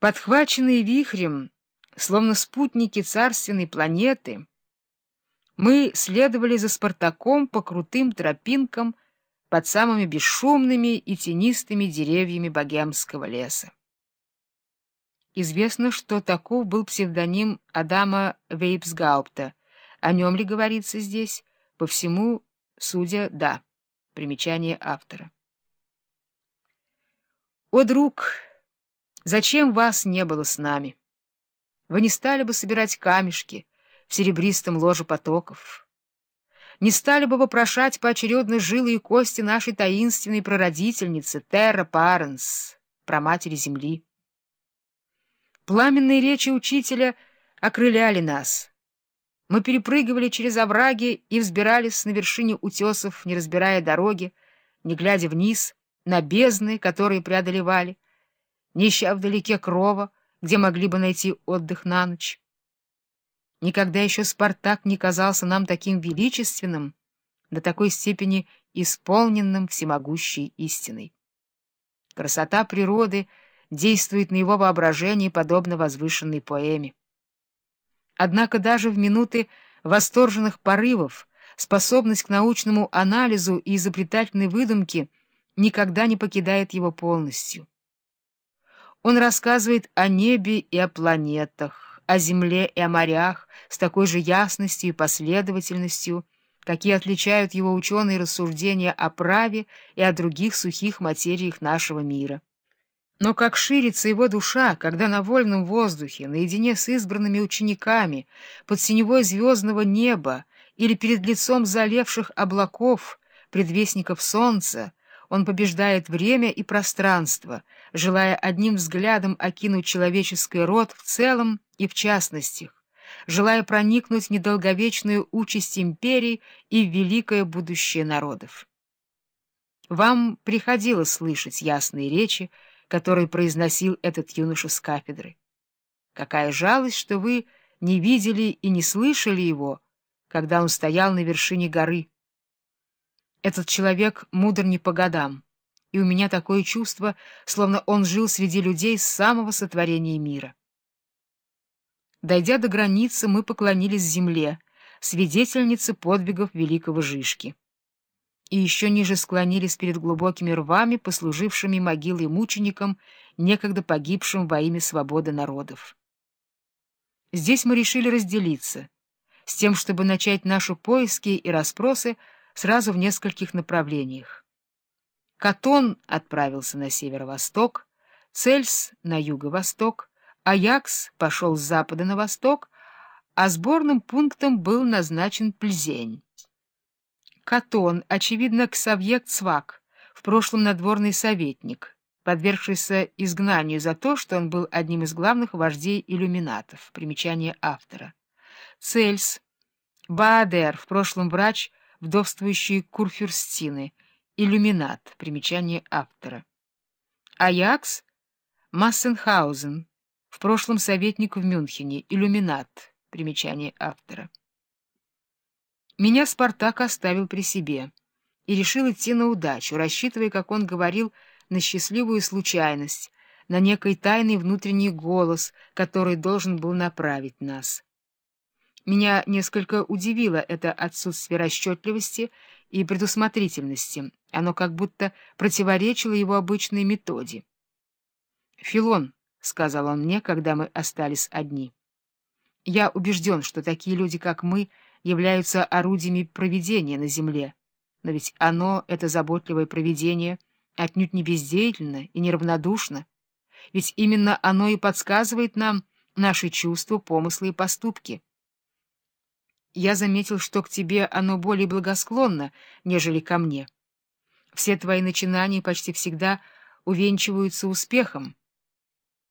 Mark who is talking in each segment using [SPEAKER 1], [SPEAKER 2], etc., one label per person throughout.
[SPEAKER 1] Подхваченные вихрем, словно спутники царственной планеты, мы следовали за Спартаком по крутым тропинкам под самыми бесшумными и тенистыми деревьями богемского леса. Известно, что таков был псевдоним Адама Вейпсгаупта. О нем ли говорится здесь? По всему, судя, да. Примечание автора. О, друг! Зачем вас не было с нами? Вы не стали бы собирать камешки в серебристом ложе потоков, не стали бы вопрошать поочередно жилы и кости нашей таинственной прародительницы Терра Паренс, праматери земли. Пламенные речи учителя окрыляли нас. Мы перепрыгивали через овраги и взбирались на вершине утесов, не разбирая дороги, не глядя вниз, на бездны, которые преодолевали, не ища вдалеке крова, где могли бы найти отдых на ночь. Никогда еще Спартак не казался нам таким величественным, до такой степени исполненным всемогущей истиной. Красота природы действует на его воображение подобно возвышенной поэме. Однако даже в минуты восторженных порывов способность к научному анализу и изобретательной выдумке никогда не покидает его полностью. Он рассказывает о небе и о планетах, о земле и о морях с такой же ясностью и последовательностью, какие отличают его ученые рассуждения о праве и о других сухих материях нашего мира. Но как ширится его душа, когда на вольном воздухе, наедине с избранными учениками, под синевой звездного неба или перед лицом залевших облаков, предвестников солнца, он побеждает время и пространство, желая одним взглядом окинуть человеческий род в целом и в частностях, желая проникнуть в недолговечную участь империй и в великое будущее народов. Вам приходилось слышать ясные речи, которые произносил этот юноша с кафедры. Какая жалость, что вы не видели и не слышали его, когда он стоял на вершине горы. Этот человек мудр не по годам, и у меня такое чувство, словно он жил среди людей с самого сотворения мира. Дойдя до границы, мы поклонились земле, свидетельнице подвигов великого Жишки. И еще ниже склонились перед глубокими рвами, послужившими могилой мученикам, некогда погибшим во имя свободы народов. Здесь мы решили разделиться, с тем, чтобы начать наши поиски и расспросы сразу в нескольких направлениях. Катон отправился на северо-восток, Цельс — на юго-восток, Аякс пошел с запада на восток, а сборным пунктом был назначен Пльзень. Катон, очевидно, Ксавье Цвак, в прошлом надворный советник, подвергшийся изгнанию за то, что он был одним из главных вождей иллюминатов. Примечание автора. Цельс, Баадер, в прошлом врач, вдовствующие Курфюрстины, иллюминат, примечание автора. Аякс, Массенхаузен, в прошлом советник в Мюнхене, иллюминат, примечание автора. Меня Спартак оставил при себе и решил идти на удачу, рассчитывая, как он говорил, на счастливую случайность, на некий тайный внутренний голос, который должен был направить нас. Меня несколько удивило это отсутствие расчетливости и предусмотрительности. Оно как будто противоречило его обычной методе. «Филон», — сказал он мне, когда мы остались одни, — «я убежден, что такие люди, как мы, являются орудиями проведения на земле. Но ведь оно, это заботливое проведение, отнюдь не бездеятельно и неравнодушно. Ведь именно оно и подсказывает нам наши чувства, помыслы и поступки». Я заметил, что к тебе оно более благосклонно, нежели ко мне. Все твои начинания почти всегда увенчиваются успехом.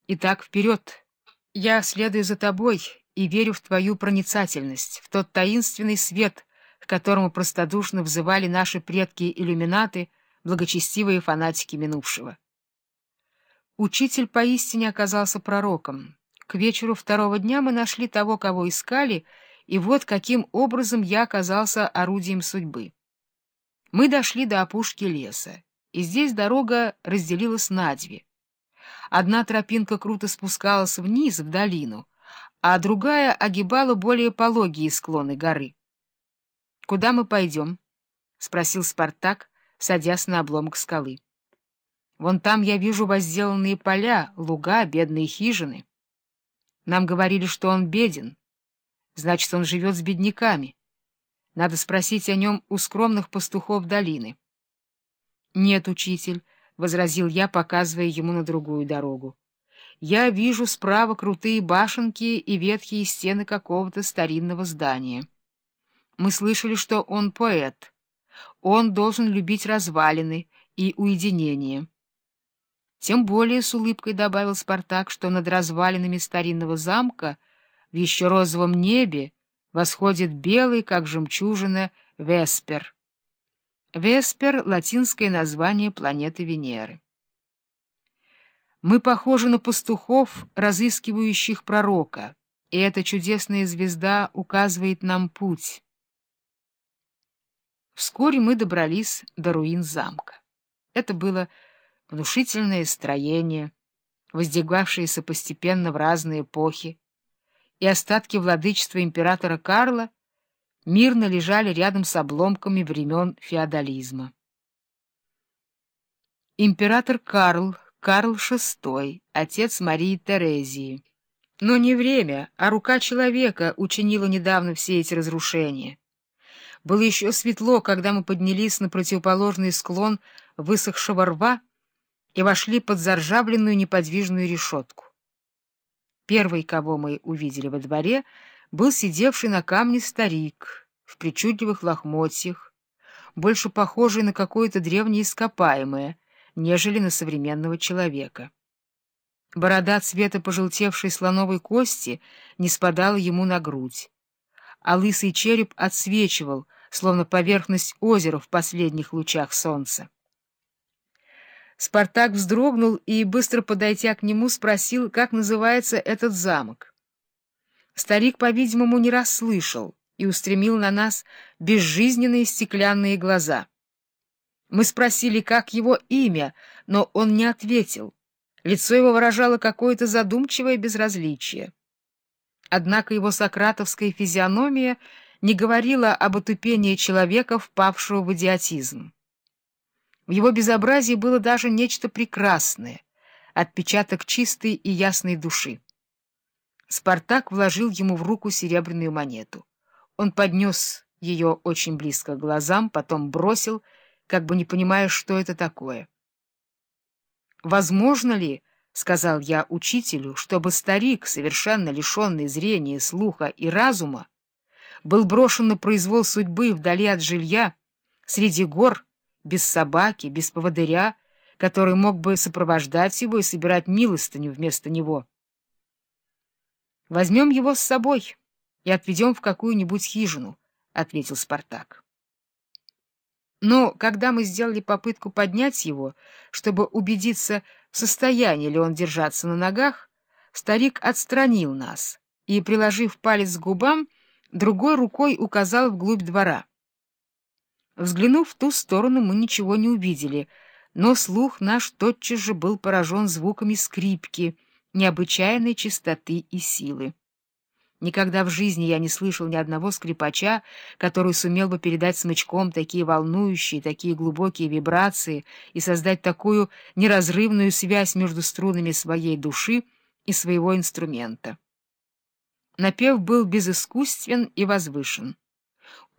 [SPEAKER 1] Итак, вперед! Я следую за тобой и верю в твою проницательность, в тот таинственный свет, к которому простодушно взывали наши предки-иллюминаты, благочестивые фанатики минувшего. Учитель поистине оказался пророком. К вечеру второго дня мы нашли того, кого искали, и вот каким образом я оказался орудием судьбы. Мы дошли до опушки леса, и здесь дорога разделилась на две. Одна тропинка круто спускалась вниз, в долину, а другая огибала более пологие склоны горы. — Куда мы пойдем? — спросил Спартак, садясь на обломок скалы. — Вон там я вижу возделанные поля, луга, бедные хижины. Нам говорили, что он беден. Значит, он живет с бедняками. Надо спросить о нем у скромных пастухов долины. — Нет, учитель, — возразил я, показывая ему на другую дорогу. — Я вижу справа крутые башенки и ветхие стены какого-то старинного здания. Мы слышали, что он поэт. Он должен любить развалины и уединение. Тем более с улыбкой добавил Спартак, что над развалинами старинного замка в еще розовом небе восходит белый, как жемчужина, Веспер. Веспер — латинское название планеты Венеры. Мы похожи на пастухов, разыскивающих пророка, и эта чудесная звезда указывает нам путь. Вскоре мы добрались до руин замка. Это было внушительное строение, воздвигавшееся постепенно в разные эпохи, и остатки владычества императора Карла мирно лежали рядом с обломками времен феодализма. Император Карл, Карл VI, отец Марии Терезии. Но не время, а рука человека учинила недавно все эти разрушения. Было еще светло, когда мы поднялись на противоположный склон высохшего рва и вошли под заржавленную неподвижную решетку. Первый, кого мы увидели во дворе, был сидевший на камне старик в причудливых лохмотьях, больше похожий на какое-то древнее ископаемое, нежели на современного человека. Борода цвета пожелтевшей слоновой кости не спадала ему на грудь, а лысый череп отсвечивал, словно поверхность озера в последних лучах солнца. Спартак вздрогнул и, быстро подойдя к нему, спросил, как называется этот замок. Старик, по-видимому, не расслышал и устремил на нас безжизненные стеклянные глаза. Мы спросили, как его имя, но он не ответил. Лицо его выражало какое-то задумчивое безразличие. Однако его сократовская физиономия не говорила об отупении человека, впавшего в идиотизм. В его безобразии было даже нечто прекрасное, отпечаток чистой и ясной души. Спартак вложил ему в руку серебряную монету. Он поднес ее очень близко к глазам, потом бросил, как бы не понимая, что это такое. «Возможно ли, — сказал я учителю, — чтобы старик, совершенно лишенный зрения, слуха и разума, был брошен на произвол судьбы вдали от жилья, среди гор, без собаки, без поводыря, который мог бы сопровождать его и собирать милостыню вместо него. «Возьмем его с собой и отведем в какую-нибудь хижину», — ответил Спартак. Но когда мы сделали попытку поднять его, чтобы убедиться, в состоянии ли он держаться на ногах, старик отстранил нас и, приложив палец к губам, другой рукой указал вглубь двора. Взглянув в ту сторону, мы ничего не увидели, но слух наш тотчас же был поражен звуками скрипки, необычайной чистоты и силы. Никогда в жизни я не слышал ни одного скрипача, который сумел бы передать смычком такие волнующие, такие глубокие вибрации и создать такую неразрывную связь между струнами своей души и своего инструмента. Напев был безыскусствен и возвышен.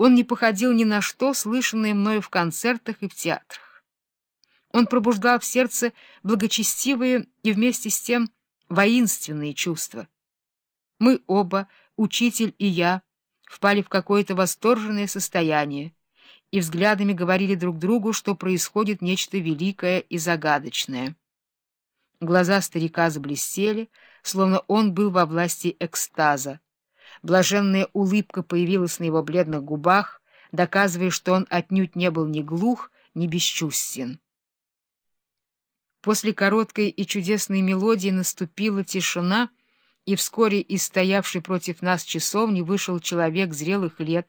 [SPEAKER 1] Он не походил ни на что, слышанное мною в концертах и в театрах. Он пробуждал в сердце благочестивые и вместе с тем воинственные чувства. Мы оба, учитель и я, впали в какое-то восторженное состояние и взглядами говорили друг другу, что происходит нечто великое и загадочное. Глаза старика заблестели, словно он был во власти экстаза. Блаженная улыбка появилась на его бледных губах, доказывая, что он отнюдь не был ни глух, ни бесчувствен. После короткой и чудесной мелодии наступила тишина, и вскоре из стоявшей против нас часовни вышел человек зрелых лет,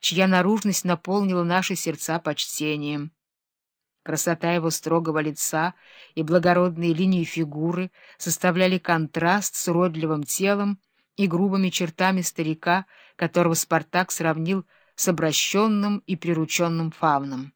[SPEAKER 1] чья наружность наполнила наши сердца почтением. Красота его строгого лица и благородные линии фигуры составляли контраст с уродливым телом и грубыми чертами старика, которого Спартак сравнил с обращенным и прирученным фавном.